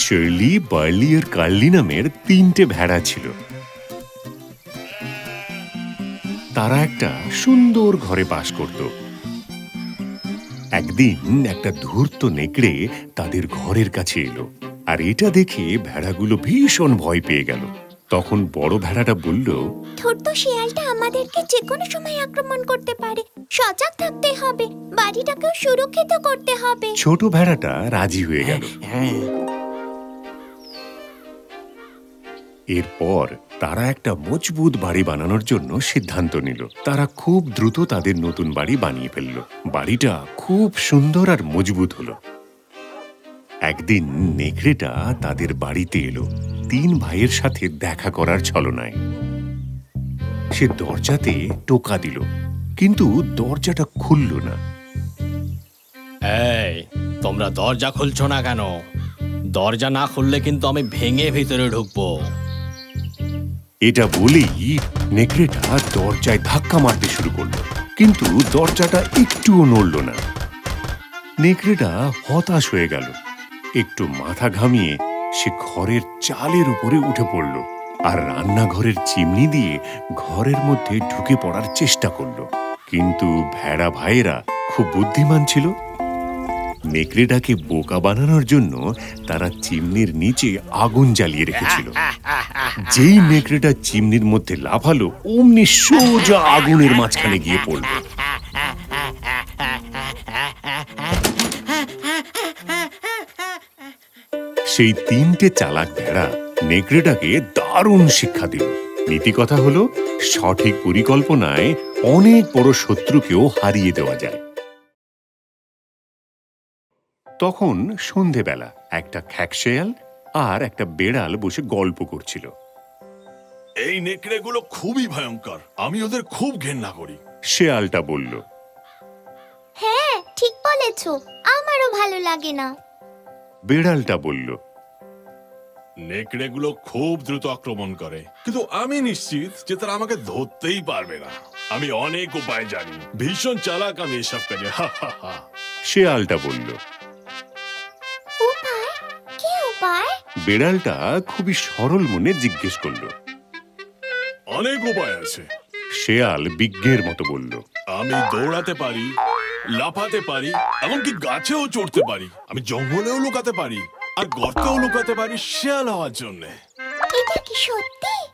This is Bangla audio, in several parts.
শার্লি বার্লি আর কার্লি নামের তিনটে ভেড়া ছিল। তারা একটা সুন্দর ঘরে বাস করত। একদিন একটা ধূর্ত নেকড়ে তাদের ঘরের কাছে এলো আর এটা দেখে ভেড়াগুলো ভীষণ ভয় পেয়ে গেল। তখন বড় ভেড়াটা বলল ছোট্ট শিয়ালটা আমাদেরকে যে কোনো সময় আক্রমণ করতে পারে। সজাগ থাকতে হবে বাড়িটাকেও সুরক্ষিত করতে হবে। ছোট ভেড়াটা রাজি হয়ে গেল। এরপর তারা একটা মজবুত বাড়ি বানানোর জন্য সিদ্ধান্ত নিল। তারা খুব দ্রুত তাদের নতুন বাড়ি বানিয়ে ফেলল। বাড়িটা খুব সুন্দর আর মজবুত হলো। একদিন নেকড়েটা তাদের বাড়িতে এলো। তিন ভাইয়ের সাথে দেখা করার ছলনায়। সে দরজাতে টোকা দিল, কিন্তু দরজাটা খুলল না। তোমরা দরজা খুলছ না কেন? দরজা না খুললে কিন্তু আমি ভেঙে ভিতরে ঢুকবো। এটা বলেই নেকড়েটা দরজায় ধাক্কা মারতে শুরু করল। কিন্তু দরজাটা একটুও নড়ল না। নেকড়েটা হতাশ হয়ে গেল। একটু মাথা ঘামিয়ে সে ঘরের চালের উপরে উঠে পড়ল আর রান্নাঘরের চিমনি দিয়ে ঘরের মধ্যে ঢুকে পড়ার চেষ্টা করল। কিন্তু ভেড়া ভাইয়েরা খুব বুদ্ধিমান ছিল। নেকড়েটাকে বোকা বানানোর জন্য তারা চিমনির নিচে আগুন জ্বালিয়ে রেখেছিল। যেই নেকড়েটা চিমনির মধ্যে লাফালো, অমনি সোজা আগুনের মাঝখানে গিয়ে পড়ল। সেই তিনটে চালাক ভেড়া নেকড়েটাকে দারুণ শিক্ষা দিল। নীতি কথা হলো, সঠিক পরিকল্পনায় অনেক বড় শত্রুকেও হারিয়ে দেওয়া যায়। তখন সন্ধেবেলা একটা খ্যাকশেয়াল আর একটা বেড়াল বসে গল্প করছিল। এই নেকড়েগুলো খুবই ভয়ঙ্কর। আমি ওদের খুব ঘেন্না করি। শেয়ালটা বলল হ্যাঁ ঠিক বলেছ। আমারও ভালো লাগে না। বেড়ালটা বলল নেকড়েগুলো খুব দ্রুত আক্রমণ করে। কিন্তু আমি নিশ্চিত যে তারা আমাকে ধরতেই পারবে না। আমি অনেক উপায় জানি। ভীষণ চালাক আমি এসব কাজে। হা হা হা। শেয়ালটা বলল বেড়ালটা খুবই সরল মনে জিজ্ঞেস করল। অনেক উপায় আছে। শেয়াল বিজ্ঞের মতো বলল আমি দৌড়াতে পারি লাফাতে পারি এমনকি গাছেও চড়তে পারি। আমি জঙ্গলেও লুকাতে পারি আর গর্তেও লুকাতে পারি শেয়াল হওয়ার জন্য। এটা কি সত্যি?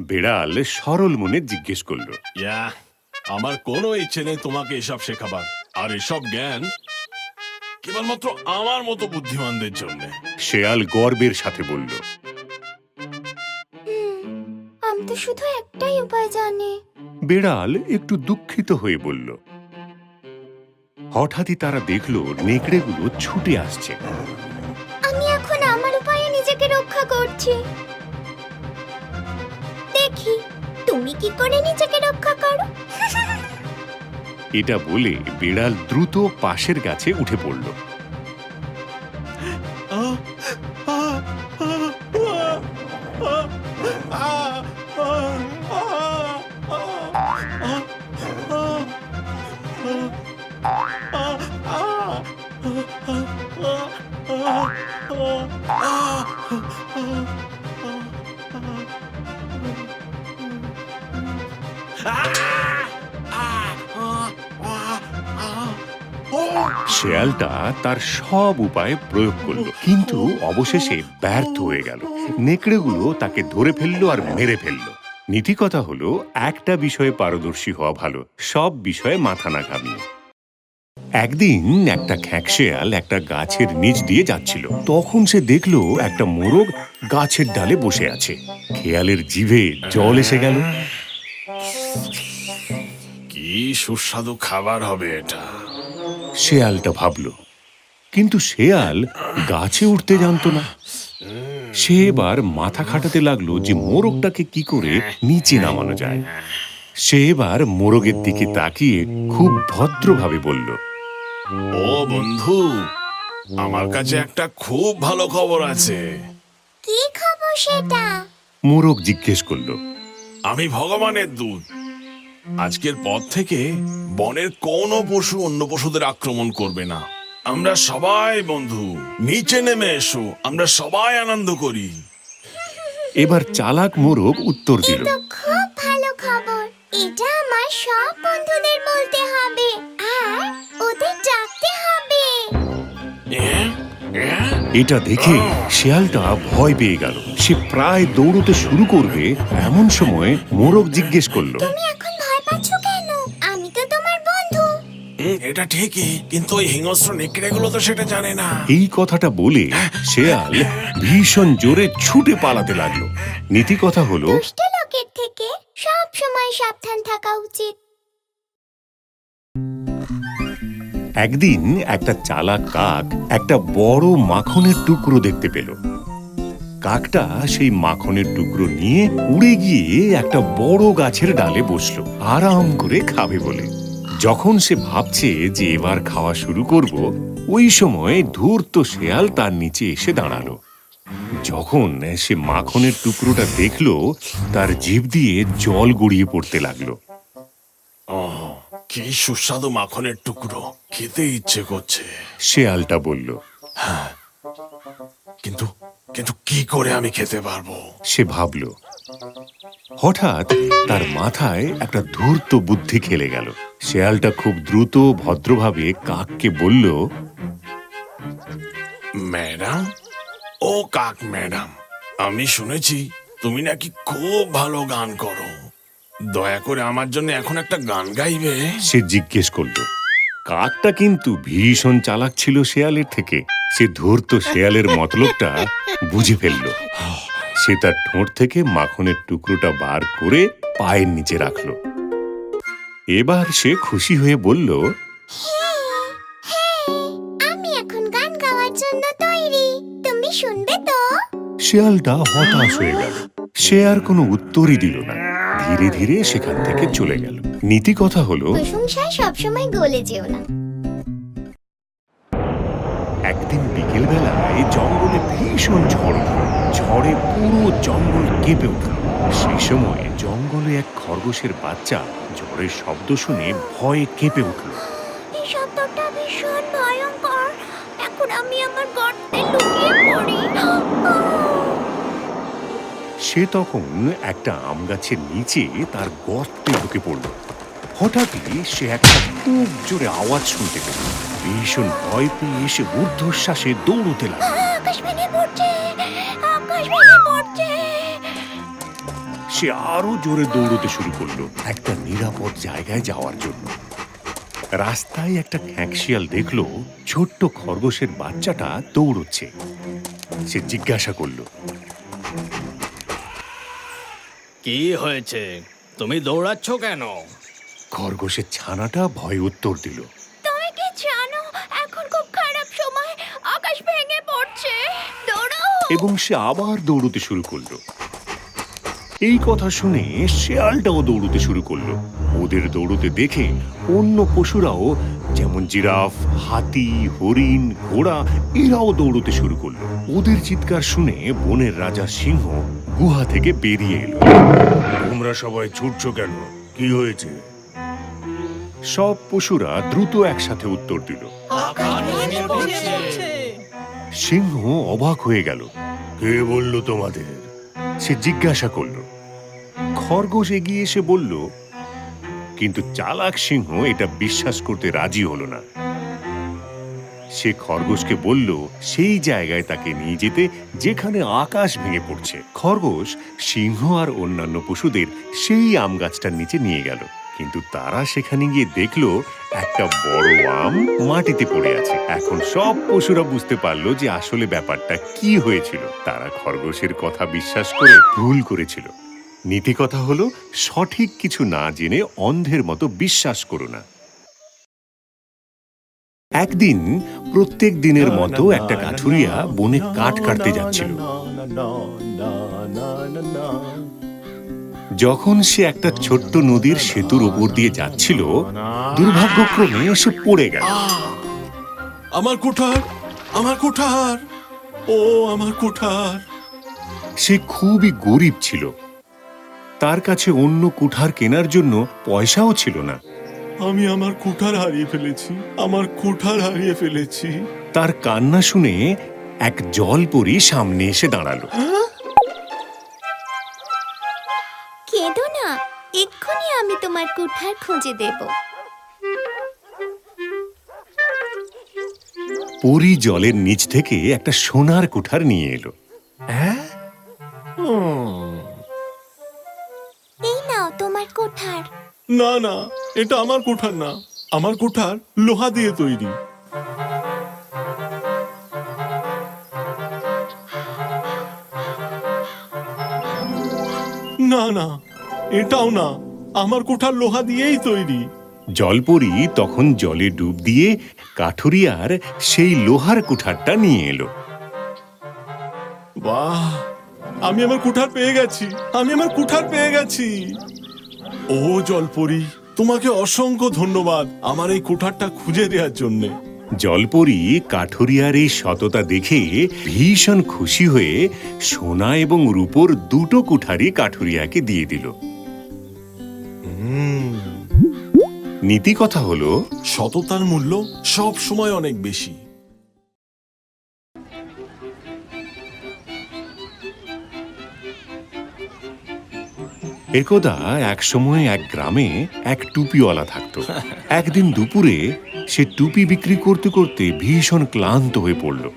বেড়াল সরল মনে জিজ্ঞেস করল ইয়া আমার কোনো ইচ্ছে নেই তোমাকে এসব শেখাবার। আর এসব জ্ঞান কেবলমাত্র আমার মতো বুদ্ধিমানদের জন্য। শেয়াল গর্বের সাথে বলল আমি তো শুধু একটাই উপায় জানি। বেড়াল একটু দুঃখিত হয়ে বলল হঠাৎই তারা দেখল নেকড়েগুলো ছুটে আসছে। আমি এখন আমার উপায়ে নিজেকে রক্ষা করছি। দেখি তুমি কি করে নিজেকে রক্ষা করো? এটা বলে বেড়াল দ্রুত পাশের গাছে উঠে পড়ল। তার সব উপায় প্রয়োগ করল। কিন্তু অবশেষে ব্যর্থ হয়ে গেল। নেকড়েগুলো তাকে ধরে ফেলল আর মেরে ফেলল। নীতি কথা হলো একটা বিষয়ে পারদর্শী হওয়া ভালো সব বিষয়ে মাথা না ঘামিয়ে। একদিন একটা খ্যাকশেয়াল একটা গাছের নিচ দিয়ে যাচ্ছিল। তখন সে দেখল একটা মোরগ গাছের ডালে বসে আছে। খেয়ালের জিভে জল এসে গেল। কি সুস্বাদু খাবার হবে এটা। শেয়ালটা ভাবল কিন্তু শেয়াল গাছে উঠতে জানতো না। সে এবার মাথা খাটাতে লাগল যে মোরগটাকে কি করে নিচে নামানো যায়। সে এবার মোরগের দিকে তাকিয়ে খুব ভদ্রভাবে বলল ও বন্ধু আমার কাছে একটা খুব ভালো খবর আছে। কি খবর সেটা? মোরগ জিজ্ঞেস করল আমি ভগবানের দূত। আজকের পর থেকে বনের কোনো পশু অন্য পশুদের আক্রমণ করবে না। আমরা সবাই বন্ধু। নিচে নেমে এসো আমরা সবাই আনন্দ করি। এবার চালাক মোরগ উত্তর দিল। তো খুব ভালো খবর। এটা আমার সব বন্ধুদের বলতে হবে আর ওদের ডাকতে হবে। এ? এ? এটা দেখে শিয়ালটা ভয় পেয়ে গেল। সে প্রায় দৌড়তে শুরু করবে এমন সময় মোরগ জিজ্ঞেস করল তুমি এখন ভয় পাচ্ছ এটা ঠিকই কিন্তু ওই হিংস্র নেকড়েগুলো তো সেটা জানে না। এই কথাটা বলে শেয়াল ভীষণ জোরে ছুটে পালাতে লাগল। নীতি কথা হলো দুষ্ট লোকের থেকে সব সময় সাবধান থাকা উচিত। একদিন একটা চালাক কাক একটা বড় মাখনের টুকরো দেখতে পেল। কাকটা সেই মাখনের টুকরো নিয়ে উড়ে গিয়ে একটা বড় গাছের ডালে বসল আরাম করে খাবে বলে। যখন সে ভাবছে যে এবার খাওয়া শুরু করব ওই সময় ধূর্ত শেয়াল তার নিচে এসে দাঁড়াল। যখন সে মাখনের টুকরোটা দেখল তার জিভ দিয়ে জল গড়িয়ে পড়তে লাগল। কি সুস্বাদু মাখনের টুকরো খেতে ইচ্ছে করছে। শেয়ালটা বলল হ্যাঁ কিন্তু কিন্তু কি করে আমি খেতে পারব? সে ভাবল হঠাৎ তার মাথায় একটা ধূর্ত বুদ্ধি খেলে গেল। শেয়ালটা খুব দ্রুত ভদ্রভাবে কাককে বলল ম্যাডাম? ও কাক ম্যাডাম আমি শুনেছি তুমি নাকি খুব ভালো গান করো। দয়া করে আমার জন্য এখন একটা গান গাইবে? সে জিজ্ঞেস করল। কাকটা কিন্তু ভীষণ চালাক ছিল শেয়ালের থেকে। সে ধূর্ত শেয়ালের মতলবটা বুঝে ফেলল। সে তার ঠোঁট থেকে মাখনের টুকরোটা বার করে পায়ের নিচে রাখল। এবার সে খুশি হয়ে বলল আমি এখন গান গাওয়ার জন্য তৈরি। তুমি শুনবে তো? শেয়ালটা হতাশ হয়ে গেল। সে আর কোনো উত্তরই দিল না। ধীরে ধীরে সেখান থেকে চলে গেল। নীতি কথা হলো প্রশংসায় সবসময় গলে যেও না। একদিন বিকেল বেলায় জঙ্গলে ভীষণ ঝড় উঠল। ঝড়ে পুরো জঙ্গল কেঁপে উঠল। সেই সময় জঙ্গলে এক খরগোশের বাচ্চা ঝড়ের শব্দ শুনে ভয়ে কেঁপে উঠল। শব্দটা ভীষণ ভয়ঙ্কর। এখন আমি আমার গর্তে লুকিয়ে পড়ি। সে তখন একটা আম গাছের নিচে তার গর্তে ঢুকে পড়ল। হঠাৎই সে একটা খুব জোরে আওয়াজ শুনতে পেল। ভীষণ ভয় পেয়ে সে ঊর্ধ্বশ্বাসে দৌড়তে লাগল। আকাশ ভেঙে পড়ছে আকাশ ভেঙে পড়ছে। সে আরও জোরে দৌড়তে শুরু করল একটা নিরাপদ জায়গায় যাওয়ার জন্য। রাস্তায় একটা খ্যাঁকশিয়াল দেখল ছোট্ট খরগোশের বাচ্চাটা দৌড়চ্ছে। সে জিজ্ঞাসা করল কি হয়েছে? তুমি দৌড়াচ্ছ কেন? খরগোশের ছানাটা ভয় উত্তর দিল তুমি কি জানো এখন খুব খারাপ সময় আকাশ ভেঙে পড়ছে দৌড়াও এবং সে আবার দৌড়তে শুরু করল। এই কথা শুনে শেয়ালটাও দৌড়তে শুরু করল। ওদের দৌড়তে দেখে অন্য পশুরাও যেমন জিরাফ হাতি হরিণ ঘোড়া এরাও দৌড়তে শুরু করল। ওদের চিৎকার শুনে বনের রাজা সিংহ গুহা থেকে বেরিয়ে এলো। তোমরা সবাই ছুটছো কেন? কি হয়েছে? সব পশুরা দ্রুত একসাথে উত্তর দিল। সিংহ অবাক হয়ে গেল। কে বলল তোমাদের? সে জিজ্ঞাসা করল। খরগোশ এগিয়ে এসে বলল কিন্তু চালাক সিংহ এটা বিশ্বাস করতে রাজি হলো না। সে খরগোশকে বলল সেই জায়গায় তাকে নিয়ে যেতে যেখানে আকাশ ভেঙে পড়ছে। খরগোশ সিংহ আর অন্যান্য পশুদের সেই আম গাছটার নিচে নিয়ে গেল। কিন্তু তারা সেখানে গিয়ে দেখল একটা বড় আম মাটিতে পড়ে আছে এখন সব পশুরা বুঝতে পারল যে আসলে ব্যাপারটা কি হয়েছিল তারা খরগোশের কথা বিশ্বাস করে ভুল করেছিল নীতি কথা হলো সঠিক কিছু না জেনে অন্ধের মতো বিশ্বাস করো না একদিন প্রত্যেক দিনের মতো একটা কাঠুরিয়া বনে কাঠ কাটতে যাচ্ছিল যখন সে একটা ছোট্ট নদীর সেতুর উপর দিয়ে যাচ্ছিল দুর্ভাগ্যক্রমে সে পড়ে গেল। আমার কুঠার আমার কুঠার ও আমার কুঠার। সে খুবই গরিব ছিল। তার কাছে অন্য কুঠার কেনার জন্য পয়সাও ছিল না। আমি আমার কুঠার হারিয়ে ফেলেছি আমার কুঠার হারিয়ে ফেলেছি। তার কান্না শুনে এক জল জলপরি সামনে এসে দাঁড়াল। তোমার কুঠার খুঁজে দেব। পরি জলের নিচ থেকে একটা সোনার কুঠার নিয়ে এলো। এই নাও তোমার কুঠার। না না এটা আমার কুঠার না। আমার কুঠার লোহা দিয়ে তৈরি। না না এটাও না। আমার কুঠার লোহা দিয়েই তৈরি। জলপরি তখন জলে ডুব দিয়ে কাঠুরিয়ার সেই লোহার কুঠারটা নিয়ে এলো। বাহ! আমি আমার কুঠার পেয়ে গেছি। আমি আমার কুঠার পেয়ে গেছি। ও জলপরি তোমাকে অসংখ্য ধন্যবাদ আমার এই কুঠারটা খুঁজে দেওয়ার জন্যে। জলপরি কাঠুরিয়ার এই সততা দেখে ভীষণ খুশি হয়ে সোনা এবং রূপোর দুটো কুঠারি কাঠুরিয়াকে দিয়ে দিল। নীতি কথা হলো, সততার মূল্য সব সময় অনেক বেশি। একদা এক সময় এক গ্রামে এক টুপিওয়ালা থাকতো। একদিন দুপুরে সে টুপি বিক্রি করতে করতে ভীষণ ক্লান্ত হয়ে পড়ল।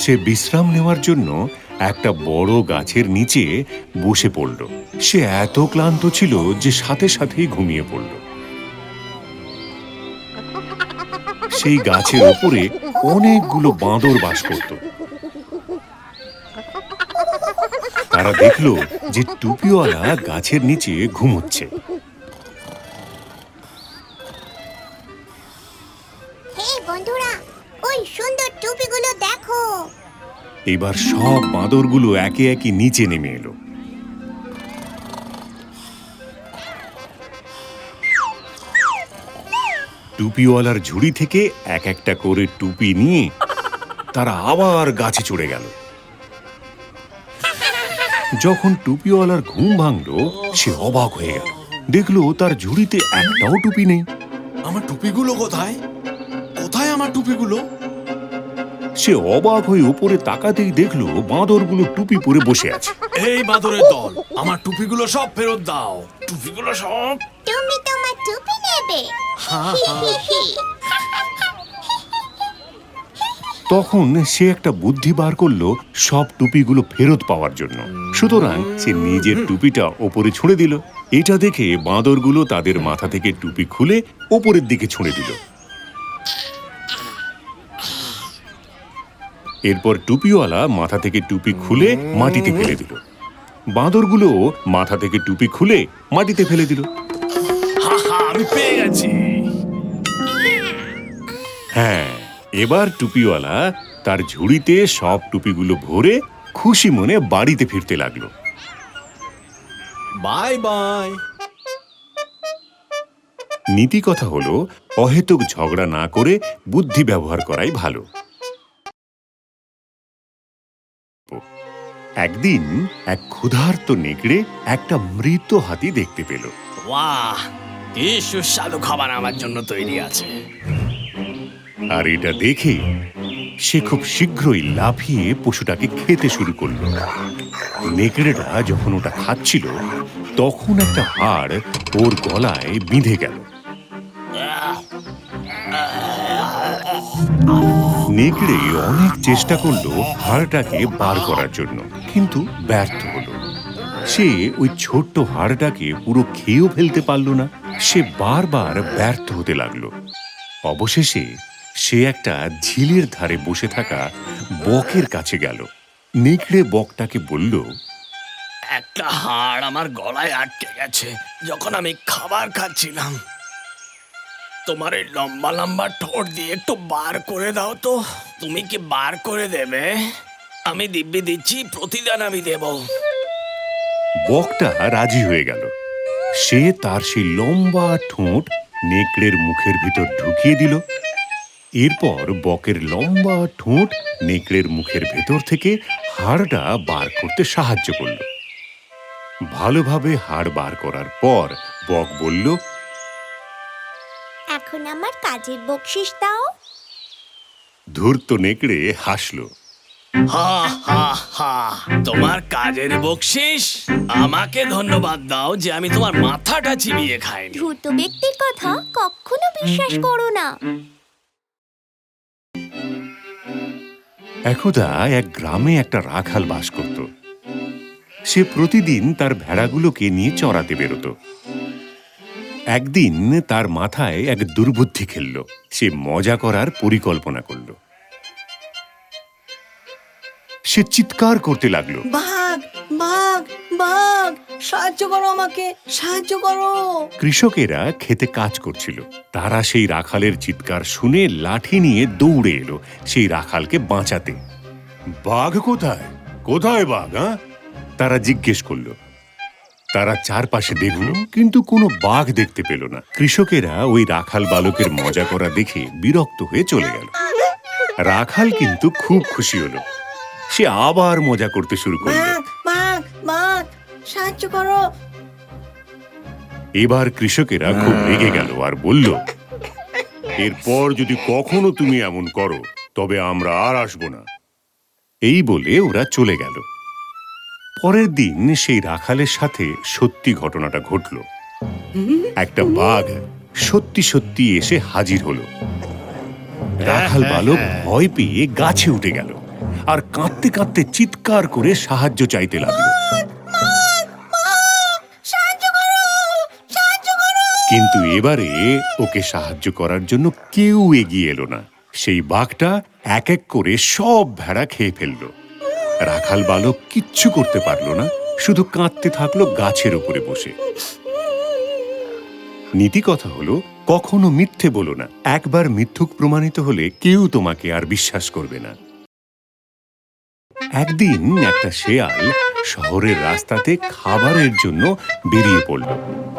সে বিশ্রাম নেওয়ার জন্য একটা বড় গাছের নিচে বসে পড়ল। সে এত ক্লান্ত ছিল যে সাথে সাথেই ঘুমিয়ে পড়ল। সেই গাছের ওপরে অনেকগুলো বাঁদর বাস করত। তারা দেখল যে টুপিওয়ালা গাছের নিচে ঘুমোচ্ছে। এবার সব বাঁদরগুলো একে একে নিচে নেমে এলো। টুপিওয়ালার ঝুড়ি থেকে এক একটা করে টুপি নিয়ে তারা আবার গাছে চড়ে গেল। যখন টুপিওয়ালার ঘুম ভাঙলো, সে অবাক হয়ে গেল। দেখল তার ঝুড়িতে একটাও টুপি নেই। আমার টুপিগুলো কোথায়? কোথায় আমার টুপিগুলো? সে অবাক হয়ে উপরে তাকাতেই দেখল বাঁদরগুলো টুপি পরে বসে আছে। এই বাদরের দল আমার টুপিগুলো সব ফেরত দাও। টুপিগুলো সব? তুমি তোমার টুপি নেবে। তখন সে একটা বুদ্ধি বার করল সব টুপিগুলো ফেরত পাওয়ার জন্য। সুতরাং সে নিজের টুপিটা ওপরে ছুঁড়ে দিল। এটা দেখে বাঁদরগুলো তাদের মাথা থেকে টুপি খুলে ওপরের দিকে ছুঁড়ে দিল। এরপর টুপিওয়ালা মাথা থেকে টুপি খুলে মাটিতে ফেলে দিল। বাঁদরগুলো মাথা থেকে টুপি খুলে মাটিতে ফেলে দিল। হা হা আমি পেয়ে গেছি। হ্যাঁ এবার টুপিওয়ালা তার ঝুড়িতে সব টুপিগুলো ভরে খুশি মনে বাড়িতে ফিরতে লাগল। Bye bye. নীতি কথা হলো অহেতুক ঝগড়া না করে বুদ্ধি ব্যবহার করাই ভালো। একদিন এক ক্ষুধার্ত নেকড়ে একটা মৃত হাতি দেখতে পেল। বাহ কি সুস্বাদু খাবার আমার জন্য তৈরি আছে। আর এটা দেখে সে খুব শীঘ্রই লাফিয়ে পশুটাকে খেতে শুরু করল। নেকড়েটা যখন ওটা খাচ্ছিল তখন একটা হাড় ওর গলায় বিঁধে গেল। নেকড়ে অনেক চেষ্টা করল হাড়টাকে বার করার জন্য, কিন্তু ব্যর্থ হলো সে ওই ছোট্ট হাড়টাকে পুরো খেয়েও ফেলতে পারল না। সে বারবার ব্যর্থ হতে লাগল। অবশেষে সে একটা ঝিলের ধারে বসে থাকা বকের কাছে গেল। নেকড়ে বকটাকে বলল, একটা হাড় আমার গলায় আটকে গেছে, যখন আমি খাবার খাচ্ছিলাম। তোমার এই লম্বা লম্বা ঠোঁট দিয়ে একটু বার করে দাও তো। তুমি কি বার করে দেবে? আমি দিব্যি দিচ্ছি, প্রতিদান আমি দেব। বকটা রাজি হয়ে গেল। সে তার সেই লম্বা ঠোঁট নেকড়ের মুখের ভিতর ঢুকিয়ে দিল। এরপর বকের লম্বা ঠোঁট নেকড়ের মুখের ভেতর থেকে হাড়টা বার করতে সাহায্য করল। ভালোভাবে হাড় বার করার পর বক বলল এখন আমার কাজের বকশিস দাও। ধূর্ত নেকড়ে হাসল। হা হা হা তোমার কাজের বকশিস? আমাকে ধন্যবাদ দাও যে আমি তোমার মাথাটা চিবিয়ে খাইনি। দ্রুত ব্যক্তির কথা কখনো বিশ্বাস করো না। একদা এক গ্রামে একটা রাখাল বাস করত। সে প্রতিদিন তার ভেড়াগুলোকে নিয়ে চড়াতে বেরোত। একদিন তার মাথায় এক দুর্বুদ্ধি খেলল। সে মজা করার পরিকল্পনা করল। সে চিৎকার করতে লাগল। বাঘ বাঘ বাঘ সাহায্য করো আমাকে সাহায্য করো। কৃষকেরা খেতে কাজ করছিল। তারা সেই রাখালের চিৎকার শুনে লাঠি নিয়ে দৌড়ে এলো সেই রাখালকে বাঁচাতে। বাঘ কোথায়? কোথায় বাঘ হ্যাঁ? তারা জিজ্ঞেস করল। তারা চারপাশে দেখল কিন্তু কোনো বাঘ দেখতে পেল না। কৃষকেরা ওই রাখাল বালকের মজা করা দেখে বিরক্ত হয়ে চলে গেল। রাখাল কিন্তু খুব খুশি হলো। সে আবার মজা করতে শুরু করল। সাহায্য করো। এবার কৃষকেরা খুব রেগে গেল আর বলল এরপর যদি কখনো তুমি এমন করো তবে আমরা আর আসব না। এই বলে ওরা চলে গেল। পরের দিন সেই রাখালের সাথে সত্যি ঘটনাটা ঘটল। একটা বাঘ সত্যি সত্যি এসে হাজির হলো। রাখাল বালক ভয় পেয়ে গাছে উঠে গেল আর কাঁদতে কাঁদতে চিৎকার করে সাহায্য চাইতে লাগল। কিন্তু এবারে ওকে সাহায্য করার জন্য কেউ এগিয়ে এলো না। সেই বাঘটা এক এক করে সব ভেড়া খেয়ে ফেলল। রাখাল বালক কিচ্ছু করতে পারল না, শুধু কাঁদতে থাকল গাছের উপরে বসে। নীতি কথা হলো, কখনো মিথ্যে বলো না, একবার মিথ্যুক প্রমাণিত হলে কেউ তোমাকে আর বিশ্বাস করবে না। একদিন একটা শেয়াল শহরের রাস্তাতে খাবারের জন্য বেরিয়ে পড়ল।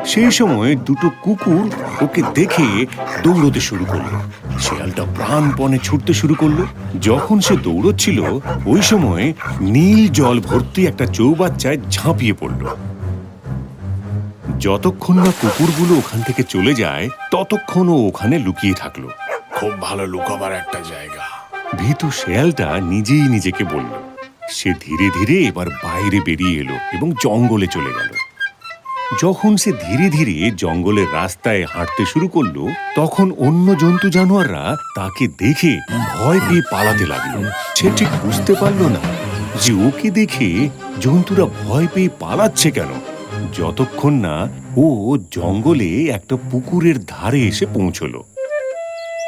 সেই সময় দুটো কুকুর ওকে দেখে দৌড়তে শুরু করল। শেয়ালটা প্রাণপণে ছুটতে শুরু করল। যখন সে দৌড়চ্ছিল ওই সময় নীল জল ভর্তি একটা চৌবাচ্চায় ঝাঁপিয়ে পড়ল। যতক্ষণ না কুকুরগুলো ওখান থেকে চলে যায় ততক্ষণ ও ওখানে লুকিয়ে থাকল। খুব ভালো লুকাবার একটা জায়গা। ভীতু শেয়ালটা নিজেই নিজেকে বলল সে ধীরে ধীরে এবার বাইরে বেরিয়ে এলো এবং জঙ্গলে চলে গেল। যখন সে ধীরে ধীরে জঙ্গলের রাস্তায় হাঁটতে শুরু করল, তখন অন্য জন্তু জানোয়াররা তাকে দেখে ভয় পেয়ে পালাতে লাগল। সে ঠিক বুঝতে পারল না যে ওকে দেখে জন্তুরা ভয় পেয়ে পালাচ্ছে কেন। যতক্ষণ না ও জঙ্গলে একটা পুকুরের ধারে এসে পৌঁছলো।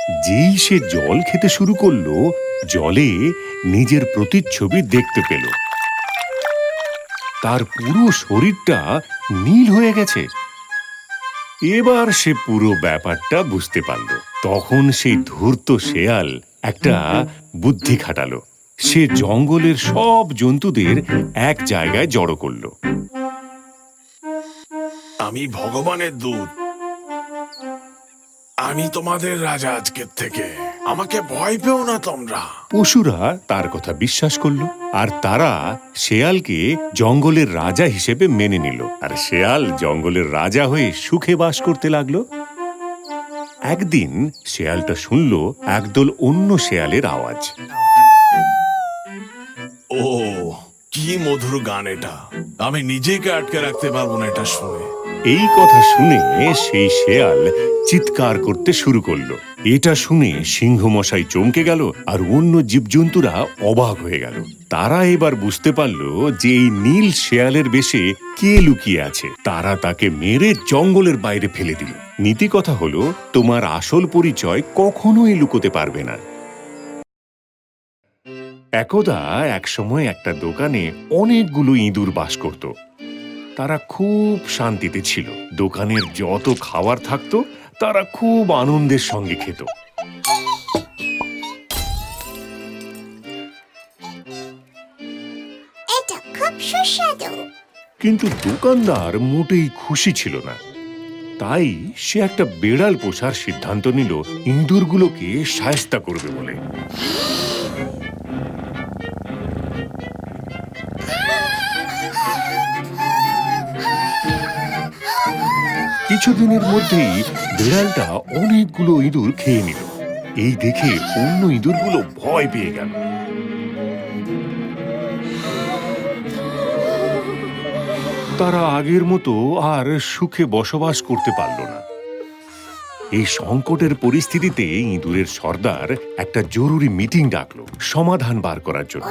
যেই সে জল খেতে শুরু করল, জলে নিজের প্রতিচ্ছবি দেখতে পেল। তার পুরো শরীরটা নীল হয়ে গেছে। এবার সে পুরো ব্যাপারটা বুঝতে পারল। তখন সেই ধূর্ত শেয়াল একটা বুদ্ধি খাটালো। সে জঙ্গলের সব জন্তুদের এক জায়গায় জড়ো করল। আমি ভগবানের দূত। আমি তোমাদের রাজা আজকের থেকে। আমাকে ভয় পেও না তোমরা। পশুরা তার কথা বিশ্বাস করল আর তারা শেয়ালকে জঙ্গলের রাজা হিসেবে মেনে নিল। আর শেয়াল জঙ্গলের রাজা হয়ে সুখে বাস করতে লাগল। একদিন শেয়ালটা শুনল একদল অন্য শেয়ালের আওয়াজ। ও কি মধুর গান এটা। আমি নিজেকে আটকে রাখতে পারব না এটা শুনে। এই কথা শুনে সেই শেয়াল চিৎকার করতে শুরু করল। এটা শুনে সিংহ মশাই চমকে গেল আর অন্য জীবজন্তুরা অবাক হয়ে গেল। তারা এবার বুঝতে পারল যে এই নীল শেয়ালের বেশে কে লুকিয়ে আছে। তারা তাকে মেরে জঙ্গলের বাইরে ফেলে দিল। নীতি কথা হলো, তোমার আসল পরিচয় কখনোই লুকোতে পারবে না। একদা একসময় একটা দোকানে অনেকগুলো ইঁদুর বাস করত। তারা খুব শান্তিতে ছিল। দোকানের যত খাবার থাকতো তারা খুব আনন্দের সঙ্গে খেত। কিন্তু দোকানদার মোটেই খুশি ছিল না। তাই সে একটা বেড়াল পোষার সিদ্ধান্ত নিল ইঁদুরগুলোকে সায়স্তা করবে বলে। কিছুদিনের মধ্যেই বিড়ালটা অনেকগুলো ইঁদুর খেয়ে নিল। এই দেখে অন্য ইঁদুরগুলো ভয় পেয়ে গেল। তারা আগের মতো আর সুখে বসবাস করতে পারল না। এই সংকটের পরিস্থিতিতে ইঁদুরের সর্দার একটা জরুরি মিটিং ডাকলো সমাধান বার করার জন্য।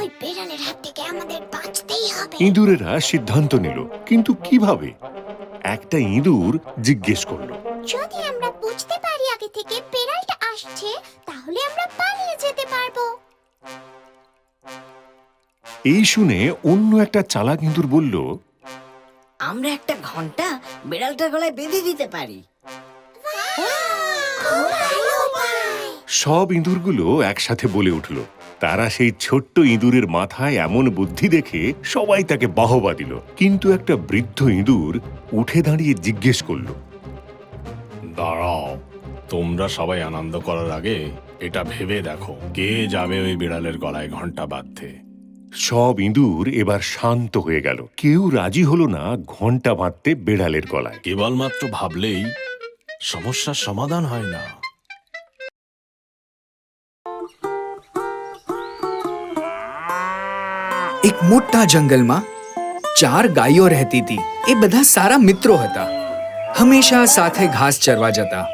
ইঁদুরেরা সিদ্ধান্ত নিল কিন্তু কীভাবে? একটা ইঁদুর জিজ্ঞেস করল। যদি আমরা বুঝতে পারি আগে থেকে বেড়ালটা আসছে তাহলে আমরা পালিয়ে যেতে পারব। এই শুনে অন্য একটা চালাক ইঁদুর বলল আমরা একটা ঘণ্টা বিড়ালটার গলায় বেঁধে দিতে পারি। সব ইঁদুরগুলো একসাথে বলে উঠল। তারা সেই ছোট্ট ইঁদুরের মাথায় এমন বুদ্ধি দেখে সবাই তাকে বাহবা দিল। কিন্তু একটা বৃদ্ধ ইঁদুর উঠে দাঁড়িয়ে জিজ্ঞেস করল দাঁড়াও তোমরা সবাই আনন্দ করার আগে এটা ভেবে দেখো কে যাবে ওই বিড়ালের গলায় ঘণ্টা বাঁধতে? সব ইঁদুর এবার শান্ত হয়ে গেল। কেউ রাজি হলো না ঘণ্টা বাঁধতে বেড়ালের গলায়। কেবলমাত্র ভাবলেই সমস্যার সমাধান হয় না। એક મોટા જંગલમાં ચાર ગાયો રહેતી હતી. એ બધા સારા મિત્રો હતા. હંમેશા સાથે ઘાસ ચરવા જતા.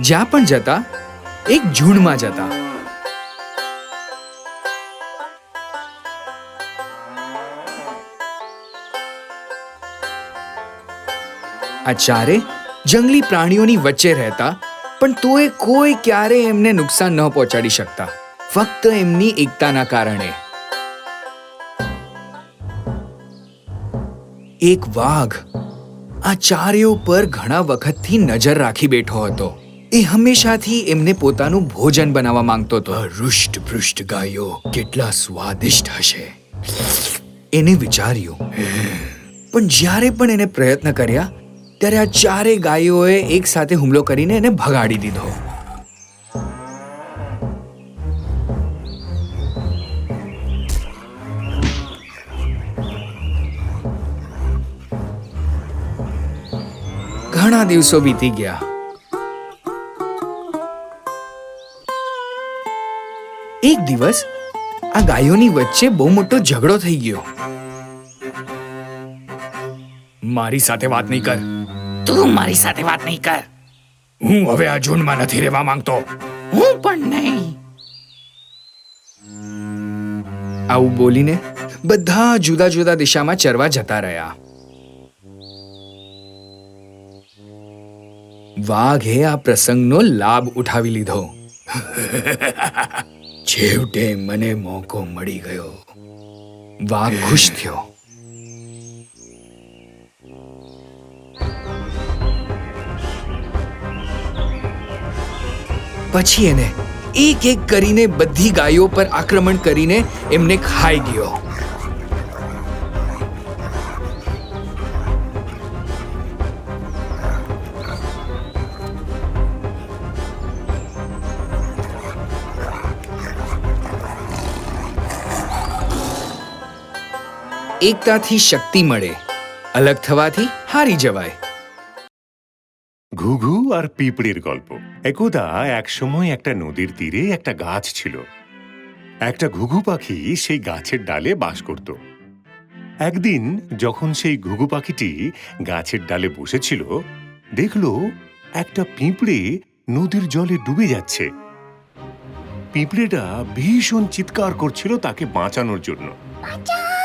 જ્યાં પણ જતા, એક ઝૂંડમાં જતા. આ ચારે જંગલી પ્રાણીઓની વચ્ચે રહેતા, પણ તોય કોઈ ક્યારે એમને નુકસાન ન પહોંચાડી શકતા. ફક્ત એમની એકતાના કારણે. એક વાઘ આ ચારેય પર ઘણા વખતથી નજર રાખી બેઠો હતો. એ હંમેશાથી એમને પોતાનું ભોજન બનાવવા માંગતો હતો. હૃષ્ટ પૃષ્ઠ ગાયો, કેટલા સ્વાદિષ્ટ હશે. એને વિચાર્યું. પણ જ્યારે પણ એને પ્રયત્ન કર્યા, ત્યારે આ ચારે ગાયોએ એક સાથે હુમલો કરીને એને ભગાડી દીધો. ઘણા દિવસો વીતી ગયા. એક દિવસ આ ગાયોની વચ્ચે બહુ મોટો ઝઘડો થઈ ગયો. મારી સાથે વાત નહીં કર. તું મારી સાથે વાત નહીં કર. હું હવે આ ઝુંડમાં નથી રહેવા માંગતો. હું પણ નહીં. આવું બોલીને બધા જુદા જુદા દિશામાં ચરવા જતા રહ્યા. વાઘે આ પ્રસંગનો લાભ ઉઠાવી લીધો. છેવટે મને મોકો મળી ગયો. વાઘ ખુશ થયો. પછી એને એક એક કરીને બધી ગાયો પર આક્રમણ કરીને એમને ખાઈ ગયો. એકતાથી શક્તિ મળે અલગ થવાથી હારી જવાય ঘুঘু আর পিঁপড়ের গল্প। একদা একসময় একটা নদীর তীরে একটা গাছ ছিল। একটা ঘুঘু পাখি সেই গাছের ডালে বাস করত। একদিন যখন সেই ঘুঘু পাখিটি গাছের ডালে বসেছিল দেখল একটা পিঁপড়ে নদীর জলে ডুবে যাচ্ছে। পিঁপড়েটা ভীষণ চিৎকার করছিল তাকে বাঁচানোর জন্য। বাঁচা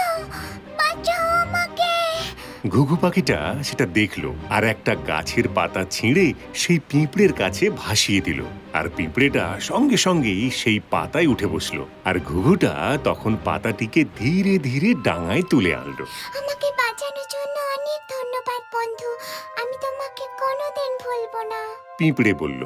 ঘুঘু পাখিটা সেটা দেখল আর একটা গাছের পাতা ছিঁড়ে সেই পিঁপড়ের কাছে ভাসিয়ে দিল। আর পিঁপড়েটা সঙ্গে সঙ্গেই সেই পাতায় উঠে বসল। আর ঘুঘুটা তখন পাতাটিকে ধীরে ধীরে ডাঙায় তুলে আনলো। আমাকে বাঁচানোর জন্য অনেক ধন্যবাদ বন্ধু। আমি তোমাকে কোনোদিন ভুলবো না। পিঁপড়ে বলল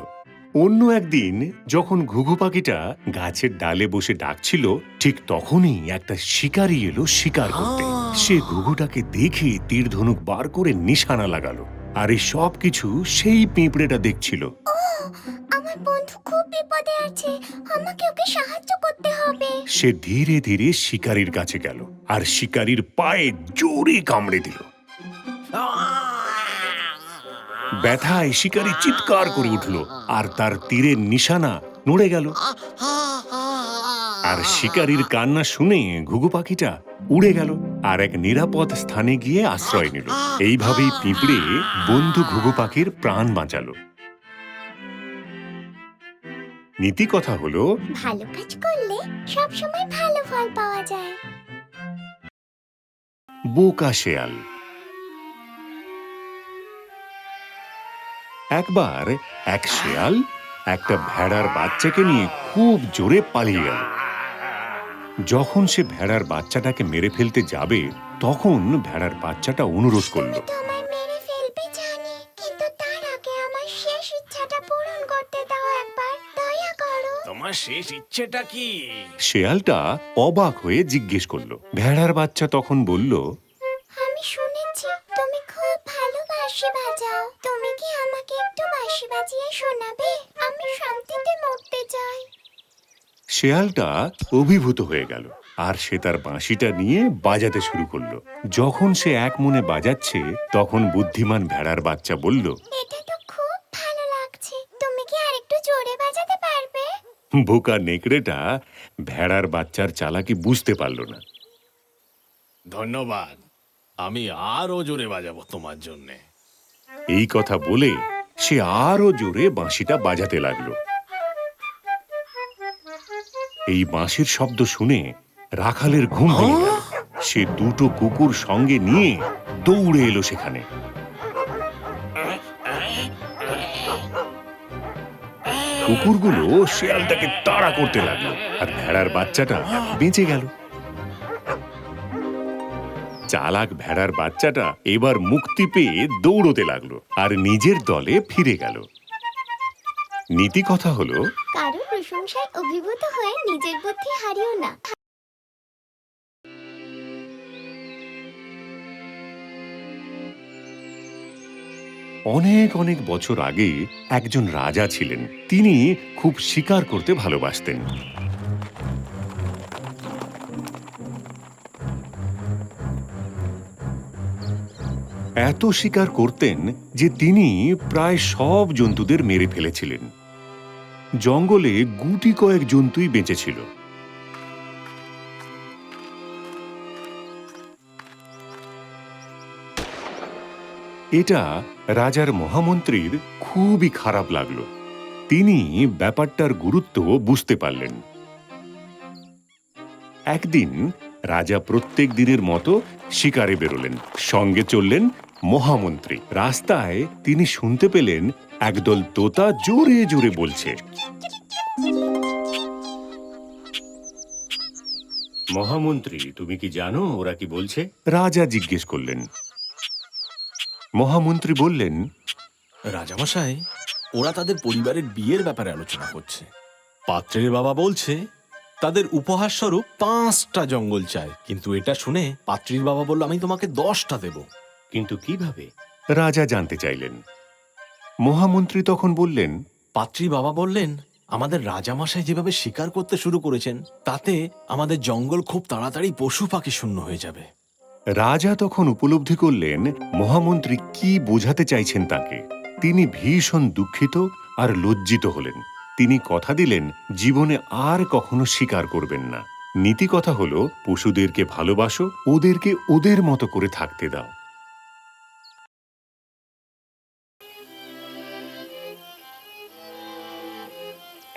অন্য একদিন যখন ঘুঘু পাখিটা গাছের ডালে বসে ডাকছিল ঠিক তখনই একটা শিকারি এলো শিকার করতে। সে ঘুঘুটাকে দেখে তীর ধনুক বার করে নিশানা লাগালো। আর এই সব কিছু সেই পিঁপড়েটা দেখছিল। আমার বন্ধু খুব বিপদে আছে। আমাকে ওকে সাহায্য করতে হবে। সে ধীরে ধীরে শিকারির কাছে গেল। আর শিকারির পায়ে জোরে কামড়ে দিল। ব্যথায় শিকারী চিৎকার করে উঠল আর তার তীরের নিশানা নড়ে গেল। আর শিকারীর কান্না শুনে ঘুঘু পাখিটা উড়ে গেল আর এক নিরাপদ স্থানে গিয়ে আশ্রয় নিল। এইভাবেই পিঁপড়ে বন্ধু ঘুঘু পাখির প্রাণ বাঁচালো। নীতি কথা হলো ভালো কাজ করলে সব সময় ভালো ফল পাওয়া যায়। বোকা শেয়াল। একবার এক শেয়াল একটা ভেড়ার বাচ্চাকে নিয়ে খুব জোরে পালিয়ে গেল। যখন সে ভেড়ার বাচ্চাটাকে মেরে ফেলতে যাবে তখন ভেড়ার বাচ্চাটা অনুরোধ করল। তোমায় মেরে ফেলবে জানি কিন্তু তার আগে আমার শেষ ইচ্ছাটা পূরণ করতে দাও একবার দয়া করো। তোমার শেষ ইচ্ছেটা কি? শেয়ালটা অবাক হয়ে জিজ্ঞেস করল। ভেড়ার বাচ্চা তখন বলল শেয়ালটা অভিভূত হয়ে গেল আর সে তার বাঁশিটা নিয়ে বাজাতে শুরু করল। যখন সে এক মনে বাজাচ্ছে তখন বুদ্ধিমান ভেড়ার বাচ্চা বলল এটা তো খুব ভালো লাগছে। তুমি কি আরেকটু জোরে বাজাতে পারবে? বোকা নেকড়েটা ভেড়ার বাচ্চার চালাকি বুঝতে পারল না। ধন্যবাদ। আমি আরও জোরে বাজাবো তোমার জন্যে। এই কথা বলে সে আরও জোরে বাঁশিটা বাজাতে লাগল। এই বাঁশির শব্দ শুনে রাখালের ঘুম সে দুটো কুকুর সঙ্গে নিয়ে দৌড়ে এলো সেখানে। কুকুরগুলো শেয়ালটাকে তাড়া করতে লাগল আর ভেড়ার বাচ্চাটা বেঁচে গেল। চালাক ভেড়ার বাচ্চাটা এবার মুক্তি পেয়ে দৌড়তে লাগল আর নিজের দলে ফিরে গেল। নীতি কথা হলো কারও প্রশংসায় অভিভূত হয়ে নিজের বুদ্ধি হারিও না। অনেক অনেক বছর আগে একজন রাজা ছিলেন। তিনি খুব শিকার করতে ভালোবাসতেন। এত শিকার করতেন যে তিনি প্রায় সব জন্তুদের মেরে ফেলেছিলেন। জঙ্গলে গুটি কয়েক জন্তুই বেঁচেছিল। এটা রাজার মহামন্ত্রীর খুবই খারাপ লাগল। তিনি ব্যাপারটার গুরুত্ব বুঝতে পারলেন। একদিন রাজা প্রত্যেক দিনের মতো শিকারে বেরোলেন, সঙ্গে চললেন মহামন্ত্রী। রাস্তায় তিনি শুনতে পেলেন একদল তোতা জোরে জোরে বলছে, মহামন্ত্রী, তুমি কি জানো ওরা কি বলছে? রাজা জিজ্ঞেস করলেন। মহামন্ত্রী বললেন, রাজামশাই, ওরা তাদের পরিবারের বিয়ের ব্যাপারে আলোচনা করছে। পাত্রের বাবা বলছে, তাদের উপহার স্বরূপ পাঁচটা জঙ্গল চায় কিন্তু এটা শুনে পাত্রীর বাবা বলল, আমি তোমাকে দশটা দেব। কিন্তু কীভাবে? রাজা জানতে চাইলেন। মহামন্ত্রী তখন বললেন পাত্রী বাবা বললেন আমাদের রাজামশাই যেভাবে শিকার করতে শুরু করেছেন তাতে আমাদের জঙ্গল খুব তাড়াতাড়ি পশু পাখি শূন্য হয়ে যাবে। রাজা তখন উপলব্ধি করলেন মহামন্ত্রী কি বোঝাতে চাইছেন তাকে? তিনি ভীষণ দুঃখিত আর লজ্জিত হলেন। তিনি কথা দিলেন জীবনে আর কখনো স্বীকার করবেন না। নীতি কথা হলো পশুদেরকে ভালোবাসো ওদেরকে ওদের মতো করে থাকতে দাও।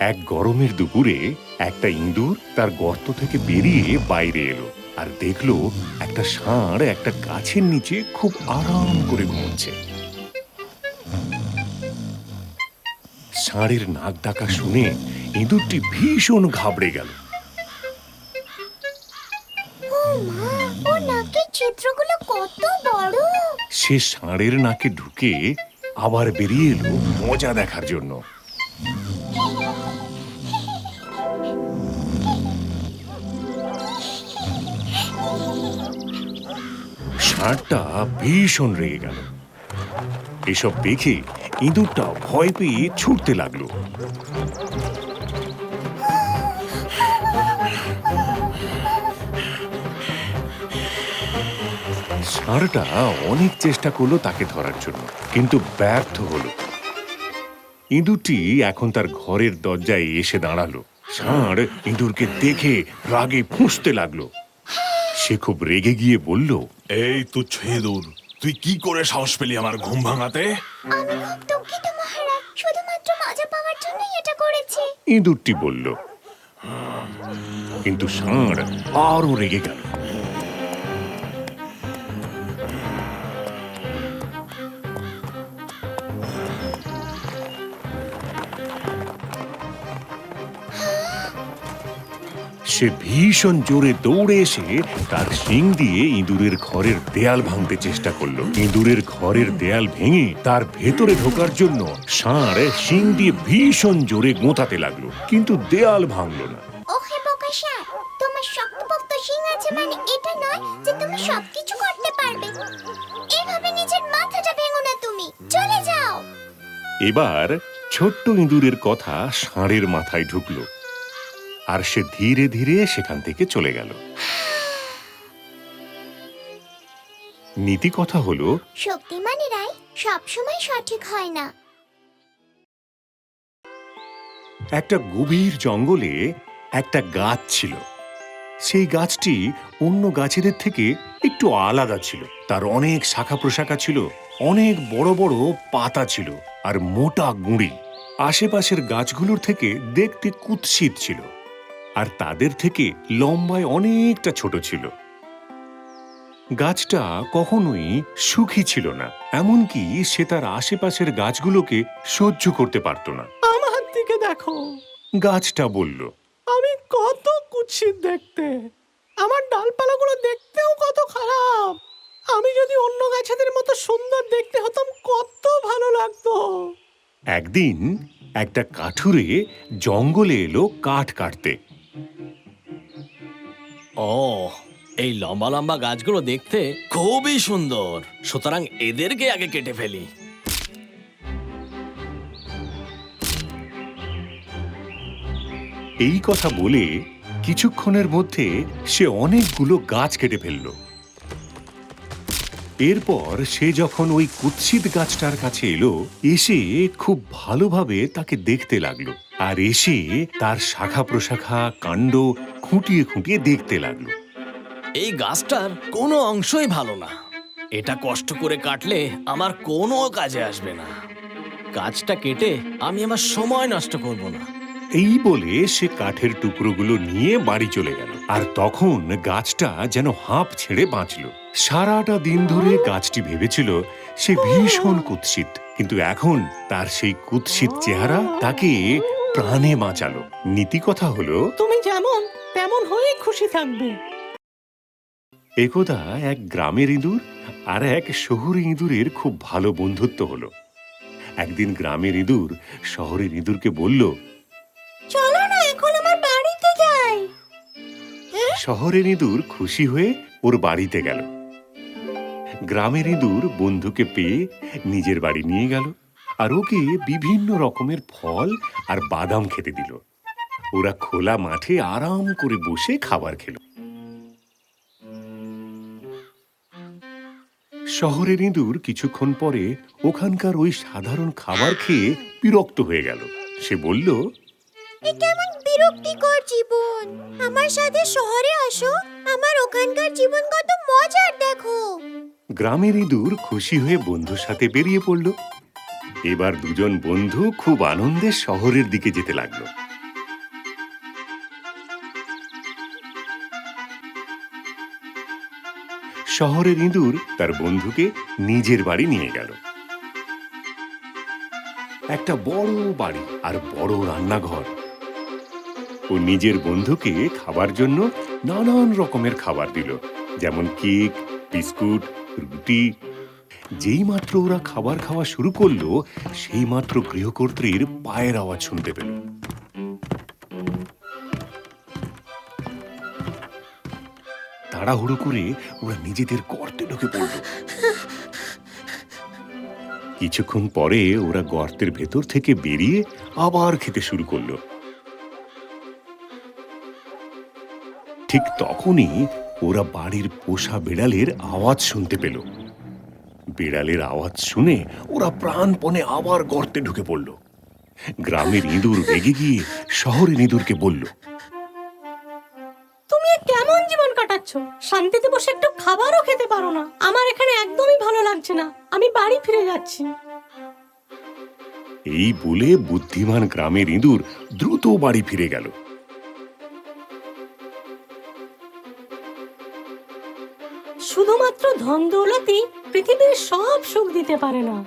এক গরমের দুপুরে একটা ইঁদুর তার গর্ত থেকে বেরিয়ে বাইরে এলো আর দেখল একটা ষাঁড় একটা গাছের নিচে খুব আরাম করে ঘুমোচ্ছে। ষাঁড়ের নাক ডাকা শুনে ইঁদুরটি ভীষণ ঘাবড়ে গেল। কত বড়! সে ষাঁড়ের নাকে ঢুকে আবার বেরিয়ে এলো মজা দেখার জন্য। ষাঁড়টা ভীষণ রেগে গেল। এসব দেখে ইঁদুরটা ভয় পেয়ে ছুটতে লাগল। ষাঁড়টা অনেক চেষ্টা করল তাকে ধরার জন্য, কিন্তু ব্যর্থ হলো। ইঁদুরটি এখন তার ঘরের দরজায় এসে দাঁড়াল। ষাঁড় ইঁদুরকে দেখে রাগে ফুঁসতে লাগল। সে খুব রেগে গিয়ে বলল এই তুচ্ছ ইঁদুর তুই কি করে সাহস পেলি আমার ঘুম ভাঙাতে? আমি খুব দুঃখিত মহারাজ। শুধুমাত্র মজা পাওয়ার জন্যই এটা করেছি। ইঁদুরটি বলল কিন্তু ষাঁড় আরও রেগে গেল। সে ভীষণ জোরে দৌড়ে এসে তার শিং দিয়ে ইঁদুরের ঘরের দেয়াল ভাঙতে চেষ্টা করল। ইঁদুরের ঘরের দেয়াল ভেঙে তার ভেতরে ঢোকার জন্য ষাঁড় শিং দিয়ে ভীষণ জোরে গোঁতাতে লাগল। কিন্তু দেয়াল ভাঙলো না। ও হে বোকাশা তোমার শক্তপোক্ত শিং আছে মানে এটা নয় যে তুমি সবকিছু করতে পারবে। এভাবে নিজের মাথাটা ভেঙো না তুমি। চলে যাও। এবার ছোট্ট ইঁদুরের কথা ষাঁড়ের মাথায় ঢুকলো। আর সে ধীরে ধীরে সেখান থেকে চলে গেল। নীতি কথা হলো শক্তিমানেরাই সবসময় সঠিক হয় না। একটা গভীর জঙ্গলে একটা গাছ ছিল। সেই গাছটি অন্য গাছেদের থেকে একটু আলাদা ছিল। তার অনেক শাখা প্রশাখা ছিল অনেক বড় বড় পাতা ছিল আর মোটা গুঁড়ি। আশেপাশের গাছগুলোর থেকে দেখতে কুৎসিত ছিল। আর তাদের থেকে লম্বায় অনেকটা ছোট ছিল। গাছটা কখনোই সুখী ছিল না এমনকি সে তার আশেপাশের গাছগুলোকে সহ্য করতে পারত না। আমার দিকে দেখো। গাছটা বলল আমি কত কুৎসিত দেখতে। আমার ডালপালাগুলো দেখতেও কত খারাপ। আমি যদি অন্য গাছেদের মতো সুন্দর দেখতে হতাম কত ভালো লাগতো। একদিন একটা কাঠুরে জঙ্গলে এলো কাঠ কাটতে। ও, এই লম্বা লম্বা গাছগুলো দেখতে খুবই সুন্দর। সুতরাং এদেরকে আগে কেটে ফেলি। এই কথা বলে কিছুক্ষণের মধ্যে সে অনেকগুলো গাছ কেটে ফেলল। এরপর সে যখন ওই কুৎসিত গাছটার কাছে এলো, এসে খুব ভালোভাবে তাকে দেখতে লাগল। আর এসে তার শাখা প্রশাখা কাণ্ড খুঁটিয়ে খুঁটিয়ে দেখতে লাগল। এই গাছটার কোনো অংশই ভালো না। এটা কষ্ট করে কাটলে আমার কোনো কাজে আসবে না। গাছটা কেটে আমি আমার সময় নষ্ট করব না। এই বলে সে কাঠের টুকরোগুলো নিয়ে বাড়ি চলে গেল। আর তখন গাছটা যেন হাঁপ ছেড়ে বাঁচল। সারাটা দিন ধরে গাছটি ভেবেছিল সে ভীষণ কুৎসিত। কিন্তু এখন তার সেই কুৎসিত চেহারা তাকে প্রাণে বাঁচালো। নীতি কথা হলো তুমি যেমন তেমন হয়ে খুশি থাকবে। একদা এক গ্রামের ইঁদুর আর এক শহুরে ইঁদুরের খুব ভালো বন্ধুত্ব হলো। একদিন গ্রামের ইঁদুর শহরের ইঁদুরকে বলল চলো না এখন আমার বাড়িতে যাই। শহরের ইঁদুর খুশি হয়ে ওর বাড়িতে গেল। গ্রামের ইঁদুর বন্ধুকে পেয়ে নিজের বাড়ি নিয়ে গেল। আর ওকে বিভিন্ন রকমের ফল আর বাদাম খেতে দিল। ওরা খোলা মাঠে আরাম করে বসে খাবার খেল। শহরের ইঁদুর কিছুক্ষণ পরে ওখানকার ওই সাধারণ খাবার খেয়ে বিরক্ত হয়ে গেল। সে বলল কেমন বিরক্তিকর জীবন। আমার সাথে শহরে আসো আমার ওখানকার জীবন কত মজার দেখো। গ্রামের ইঁদুর খুশি হয়ে বন্ধুর সাথে বেরিয়ে পড়ল। এবার দুজন বন্ধু খুব আনন্দে শহরের দিকে যেতে লাগল। শহরের ইঁদুর তার বন্ধুকে নিজের বাড়ি নিয়ে গেল। একটা বড় বাড়ি আর বড় রান্নাঘর। ও নিজের বন্ধুকে খাবার জন্য নানান রকমের খাবার দিল, যেমন কেক, বিস্কুট, রুটি যেই মাত্র ওরা খাবার খাওয়া শুরু করল, সেই মাত্র গৃহকর্ত্রীর পায়ের আওয়াজ শুনতে পেল। তাড়াহুড়ো করে ওরা নিজেদের গর্তে ঢুকে পড়ল। কিছুক্ষণ পরে ওরা গর্তের ভেতর থেকে বেরিয়ে আবার খেতে শুরু করল। ঠিক তখনই ওরা বাড়ির পোষা বেড়ালের আওয়াজ শুনতে পেল। বিড়ালের আওয়াজ শুনে ওরা প্রাণপণে আবার গর্তে ঢুকে পড়ল। গ্রামের ইঁদুর রেগে গিয়ে শহরের ইঁদুরকে বলল তুমি কেমন জীবন কাটাচ্ছ? শান্তিতে বসে একটু খাবারও খেতে পারো না। আমার এখানে একদমই ভালো লাগছে না। আমি বাড়ি ফিরে যাচ্ছি। এই বলে বুদ্ধিমান গ্রামের ইঁদুর দ্রুত বাড়ি ফিরে গেল। শুধুমাত্র ধন দৌলতই পৃথিবীর সব সুখ দিতে পারে না।